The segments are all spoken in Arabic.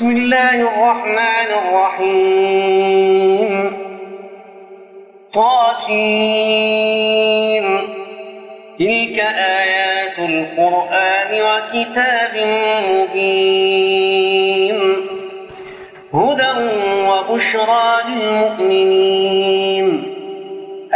بسم الله الرحمن الرحيم. طاسين تلك آيات القرآن وكتاب مبين. هدى وبشرى للمؤمنين.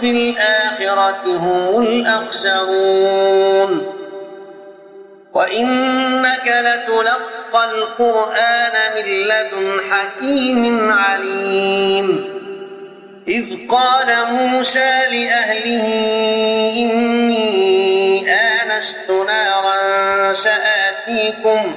في الآخرة هم الأخسرون. وإنك لتلقى القرآن من لدن حكيم عليم. إذ قال موسى لأهله إني آنست نارا سآتيكم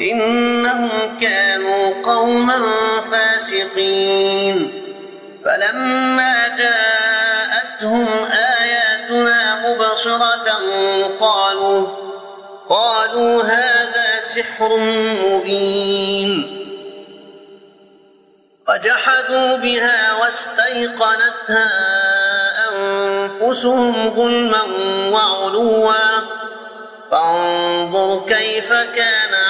إنهم كانوا قوما فاسقين. فلما جاءتهم آياتنا مبصرة قالوا قالوا هذا سحر مبين. وجحدوا بها واستيقنتها أنفسهم ظلما وعلوا. فانظر كيف كان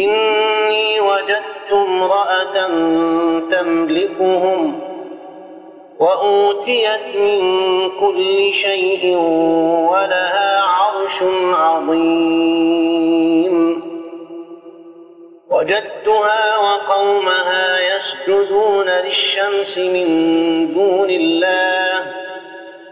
إني وجدت امرأة تملكهم وأوتيت من كل شيء ولها عرش عظيم. وجدتها وقومها يسجدون للشمس من دون الله.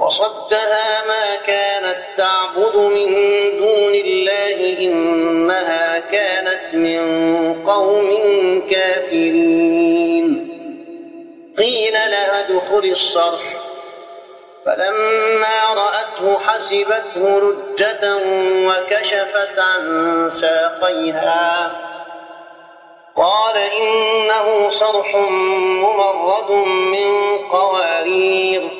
وصدها ما كانت تعبد من دون الله إنها كانت من قوم كافرين. قيل لها ادخل الصرح. فلما رأته حسبته لجة وكشفت عن ساقيها. قال إنه صرح ممرد من قوارير.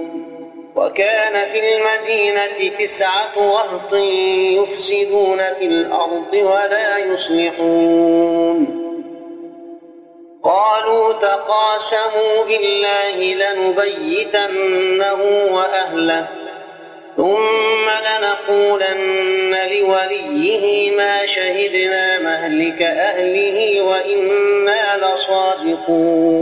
وكان في المدينة تسعة رهط يفسدون في الأرض ولا يصلحون. قالوا تقاسموا بالله لنبيتنه وأهله ثم لنقولن لوليه ما شهدنا مهلك أهله وإنا لصادقون.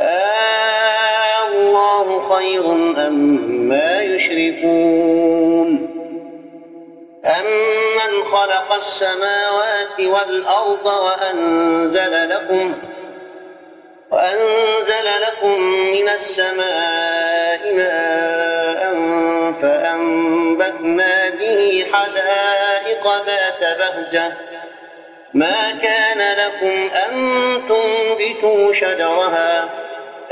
آه الله خير أم ما يشركون؟ أمن خلق السماوات والأرض وأنزل لكم وأنزل لكم من السماء ماء فأنبتنا به حدائق ذات بهجة. ما كان لكم أن تنبتوا شجرها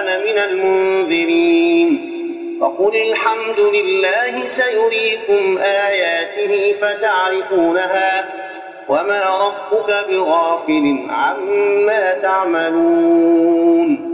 أنا من المنذرين. فقل الحمد لله سيريكم آياته فتعرفونها وما ربك بغافل عما تعملون.